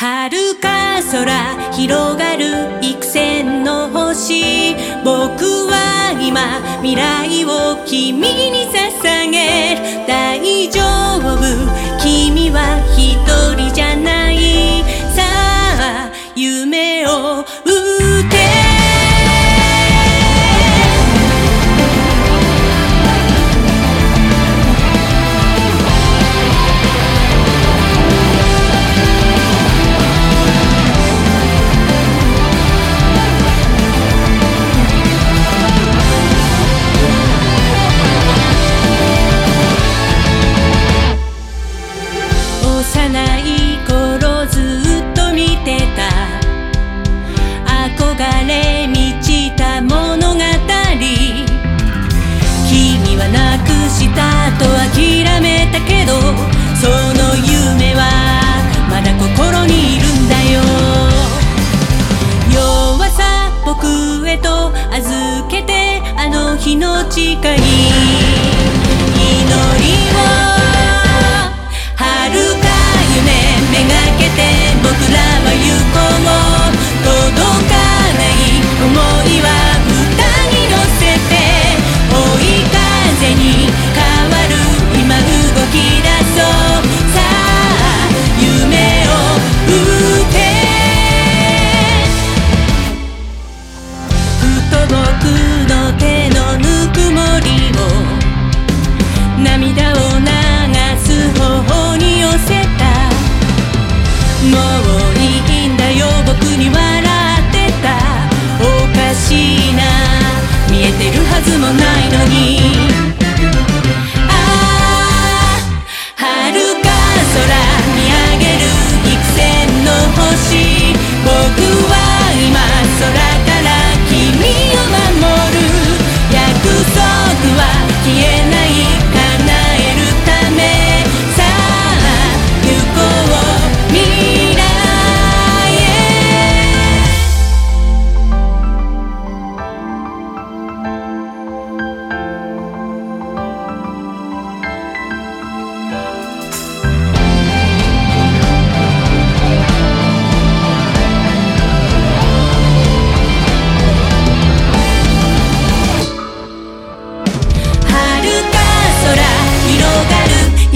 遥か空広がる幾千の星。僕は今未来を君に捧げ。る大丈夫。君は一人じゃない。さあ夢をしたと諦めたけどその夢はまだ心にいるんだよ。弱さ僕へと預けてあの日の誓い。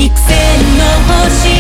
幾千の星